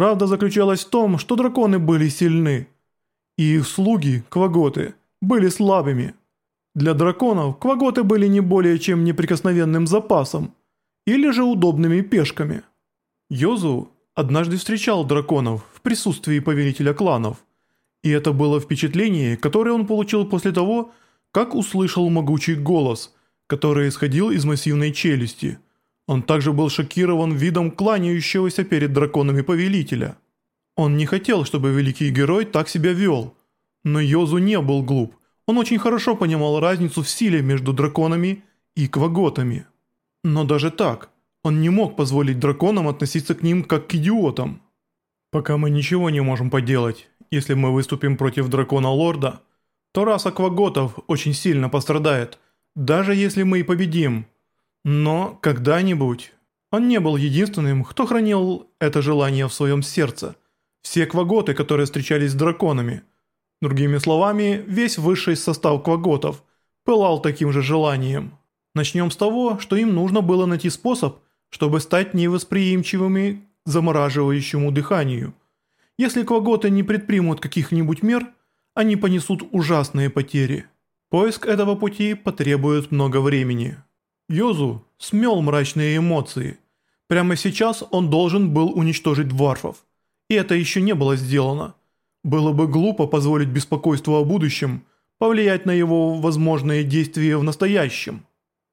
Правда заключалась в том, что драконы были сильны, и их слуги, кваготы, были слабыми. Для драконов кваготы были не более чем неприкосновенным запасом или же удобными пешками. Йозу однажды встречал драконов в присутствии повелителя кланов, и это было впечатление, которое он получил после того, как услышал могучий голос, который исходил из массивной челюсти. Он также был шокирован видом кланяющегося перед драконами повелителя. Он не хотел, чтобы великий герой так себя вел, но Йозу не был глуп. Он очень хорошо понимал разницу в силе между драконами и кваготами. Но даже так, он не мог позволить драконам относиться к ним как к идиотам. Пока мы ничего не можем поделать, если мы выступим против дракона-лорда, то раса кваготов очень сильно пострадает, даже если мы и победим. Но когда-нибудь... Он не был единственным, кто хранил это желание в своем сердце. Все кваготы, которые встречались с драконами. Другими словами, весь высший состав кваготов пылал таким же желанием. Начнем с того, что им нужно было найти способ, чтобы стать невосприимчивыми к замораживающему дыханию. Если кваготы не предпримут каких-нибудь мер, они понесут ужасные потери. Поиск этого пути потребует много времени. Йозу смел мрачные эмоции. Прямо сейчас он должен был уничтожить дварфов. И это еще не было сделано. Было бы глупо позволить беспокойству о будущем повлиять на его возможные действия в настоящем.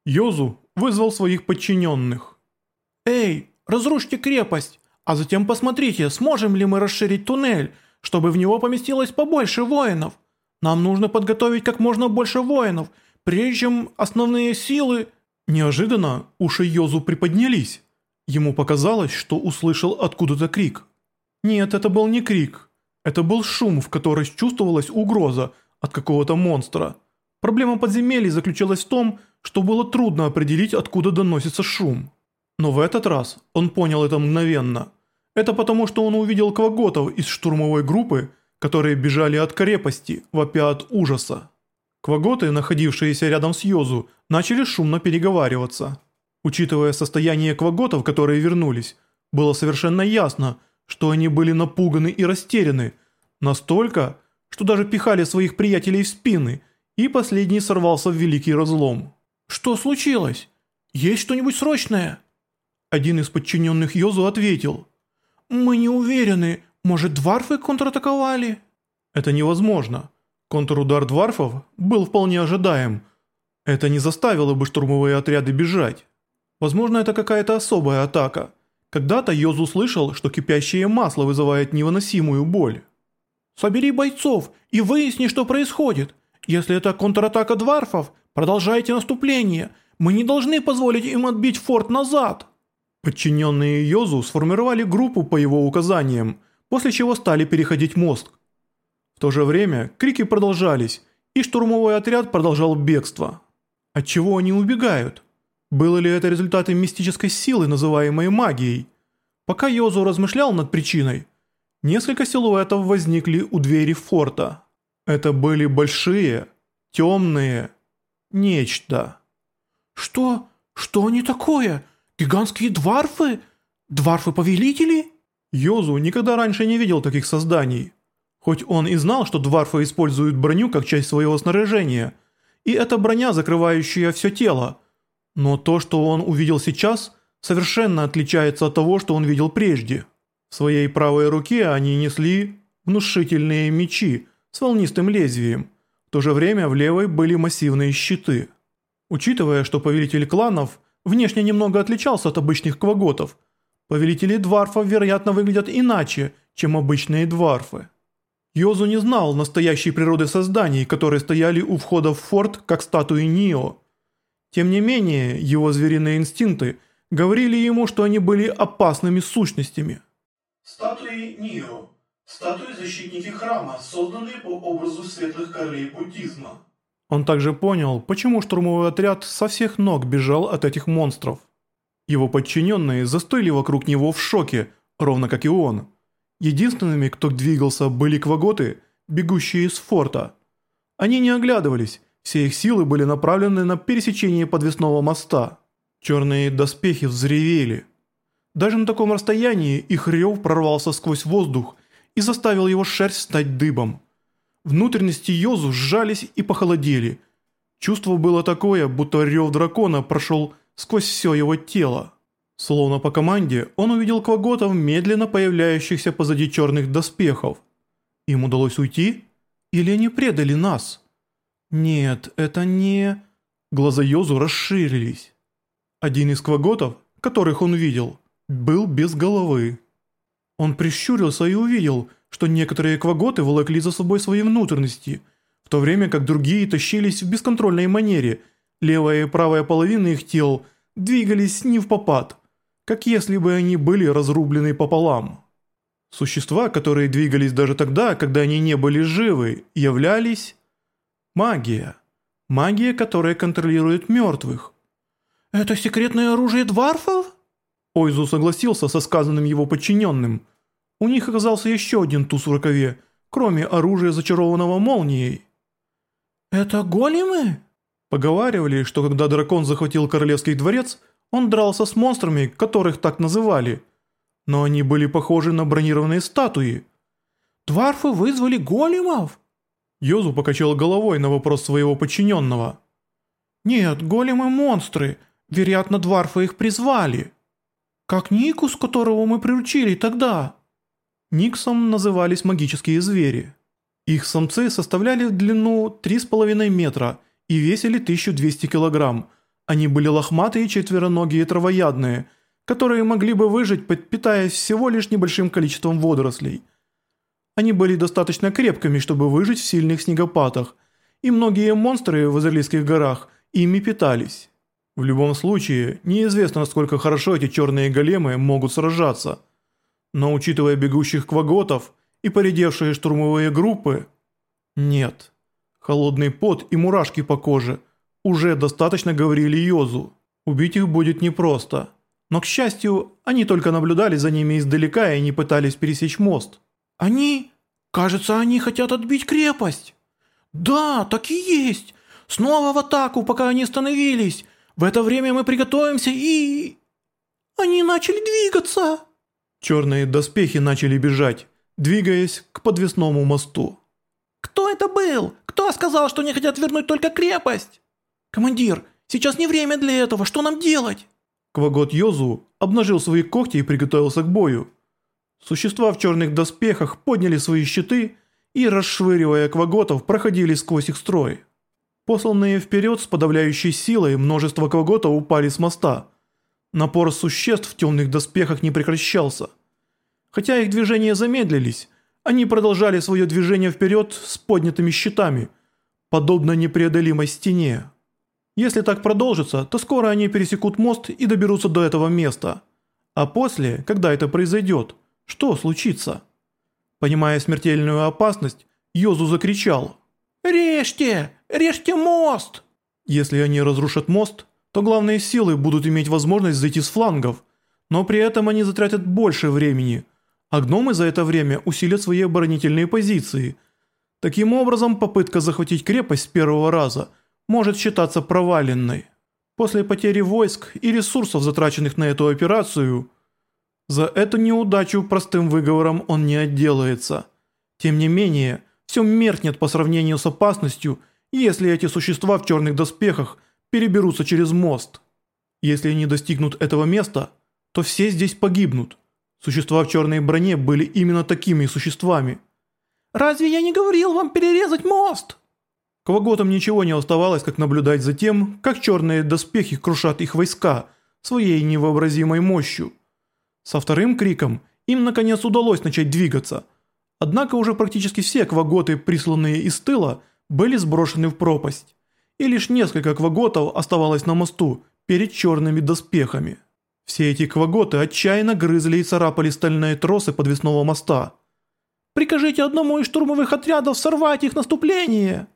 Йозу вызвал своих подчиненных. «Эй, разрушьте крепость, а затем посмотрите, сможем ли мы расширить туннель, чтобы в него поместилось побольше воинов. Нам нужно подготовить как можно больше воинов, прежде чем основные силы...» Неожиданно уши Йозу приподнялись. Ему показалось, что услышал откуда-то крик. Нет, это был не крик. Это был шум, в котором чувствовалась угроза от какого-то монстра. Проблема подземелий заключалась в том, что было трудно определить, откуда доносится шум. Но в этот раз он понял это мгновенно. Это потому, что он увидел кваготов из штурмовой группы, которые бежали от крепости, вопя от ужаса. Кваготы, находившиеся рядом с Йозу, начали шумно переговариваться. Учитывая состояние кваготов, которые вернулись, было совершенно ясно, что они были напуганы и растеряны, настолько, что даже пихали своих приятелей в спины, и последний сорвался в великий разлом. «Что случилось? Есть что-нибудь срочное?» Один из подчиненных Йозу ответил. «Мы не уверены, может дварфы контратаковали?» «Это невозможно. Контрудар дварфов был вполне ожидаем. Это не заставило бы штурмовые отряды бежать. Возможно, это какая-то особая атака. Когда-то Йозу слышал, что кипящее масло вызывает невыносимую боль. «Собери бойцов и выясни, что происходит. Если это контратака дварфов, продолжайте наступление. Мы не должны позволить им отбить форт назад». Подчиненные Йозу сформировали группу по его указаниям, после чего стали переходить мост. В то же время крики продолжались, и штурмовой отряд продолжал бегство. От чего они убегают? Было ли это результатом мистической силы, называемой магией? Пока Йозу размышлял над причиной, несколько силуэтов возникли у двери форта. Это были большие, темные, нечто. «Что? Что они такое? Гигантские дварфы? Дварфы-повелители?» Йозу никогда раньше не видел таких созданий. Хоть он и знал, что дварфы используют броню как часть своего снаряжения, и это броня, закрывающая все тело – но то, что он увидел сейчас, совершенно отличается от того, что он видел прежде. В своей правой руке они несли внушительные мечи с волнистым лезвием. В то же время в левой были массивные щиты. Учитывая, что повелитель кланов внешне немного отличался от обычных кваготов, повелители дварфов, вероятно, выглядят иначе, чем обычные дварфы. Йозу не знал настоящей природы созданий, которые стояли у входа в форт, как статуи Нио. Тем не менее, его звериные инстинкты говорили ему, что они были опасными сущностями. Статуи Нио. Статуи-защитники храма, созданные по образу светлых королей буддизма. Он также понял, почему штурмовой отряд со всех ног бежал от этих монстров. Его подчиненные застыли вокруг него в шоке, ровно как и он. Единственными, кто двигался, были кваготы, бегущие из форта. Они не оглядывались, все их силы были направлены на пересечение подвесного моста. Черные доспехи взревели. Даже на таком расстоянии их рев прорвался сквозь воздух и заставил его шерсть стать дыбом. Внутренности Йозу сжались и похолодели. Чувство было такое, будто рев дракона прошел сквозь все его тело. Словно по команде, он увидел кваготов, медленно появляющихся позади черных доспехов. Им удалось уйти? Или они предали нас? Нет, это не... Глаза Йозу расширились. Один из кваготов, которых он видел, был без головы. Он прищурился и увидел, что некоторые кваготы волокли за собой свои внутренности, в то время как другие тащились в бесконтрольной манере, левая и правая половины их тел двигались не в попад, как если бы они были разрублены пополам. Существа, которые двигались даже тогда, когда они не были живы, являлись магия. Магия, которая контролирует мертвых. «Это секретное оружие дварфов?» Ойзу согласился со сказанным его подчиненным. У них оказался еще один туз в рукаве, кроме оружия, зачарованного молнией. «Это големы?» Поговаривали, что когда дракон захватил королевский дворец, он дрался с монстрами, которых так называли. Но они были похожи на бронированные статуи. «Дварфы вызвали големов?» Йозу покачал головой на вопрос своего подчиненного. «Нет, големы монстры. Вероятно, дварфы их призвали. Как Никус, которого мы приручили тогда». Никсом назывались магические звери. Их самцы составляли в длину 3,5 метра и весили 1200 килограмм. Они были лохматые, четвероногие и травоядные, которые могли бы выжить, питаясь всего лишь небольшим количеством водорослей – они были достаточно крепкими, чтобы выжить в сильных снегопадах, и многие монстры в Азерлийских горах ими питались. В любом случае, неизвестно, насколько хорошо эти черные големы могут сражаться. Но учитывая бегущих кваготов и поредевшие штурмовые группы, нет. Холодный пот и мурашки по коже уже достаточно говорили Йозу. Убить их будет непросто. Но, к счастью, они только наблюдали за ними издалека и не пытались пересечь мост. «Они... Кажется, они хотят отбить крепость». «Да, так и есть. Снова в атаку, пока они остановились. В это время мы приготовимся и... Они начали двигаться». Черные доспехи начали бежать, двигаясь к подвесному мосту. «Кто это был? Кто сказал, что они хотят вернуть только крепость?» «Командир, сейчас не время для этого, что нам делать?» Квагот Йозу обнажил свои когти и приготовился к бою. Существа в черных доспехах подняли свои щиты и, расшвыривая кваготов, проходили сквозь их строй. Посланные вперед с подавляющей силой множество кваготов упали с моста. Напор существ в темных доспехах не прекращался. Хотя их движения замедлились, они продолжали свое движение вперед с поднятыми щитами, подобно непреодолимой стене. Если так продолжится, то скоро они пересекут мост и доберутся до этого места. А после, когда это произойдет – что случится? Понимая смертельную опасность, Йозу закричал. «Режьте! Режьте мост!» Если они разрушат мост, то главные силы будут иметь возможность зайти с флангов, но при этом они затратят больше времени, а гномы за это время усилят свои оборонительные позиции. Таким образом, попытка захватить крепость с первого раза может считаться проваленной. После потери войск и ресурсов, затраченных на эту операцию – за эту неудачу простым выговором он не отделается. Тем не менее, все меркнет по сравнению с опасностью, если эти существа в черных доспехах переберутся через мост. Если они достигнут этого места, то все здесь погибнут. Существа в черной броне были именно такими существами. «Разве я не говорил вам перерезать мост?» Кваготам ничего не оставалось, как наблюдать за тем, как черные доспехи крушат их войска своей невообразимой мощью. Со вторым криком им наконец удалось начать двигаться. Однако уже практически все кваготы, присланные из тыла, были сброшены в пропасть. И лишь несколько кваготов оставалось на мосту перед черными доспехами. Все эти кваготы отчаянно грызли и царапали стальные тросы подвесного моста. «Прикажите одному из штурмовых отрядов сорвать их наступление!»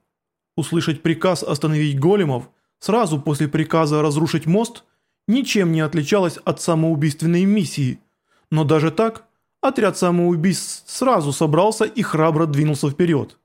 Услышать приказ остановить големов сразу после приказа разрушить мост – ничем не отличалась от самоубийственной миссии. Но даже так, отряд самоубийц сразу собрался и храбро двинулся вперед.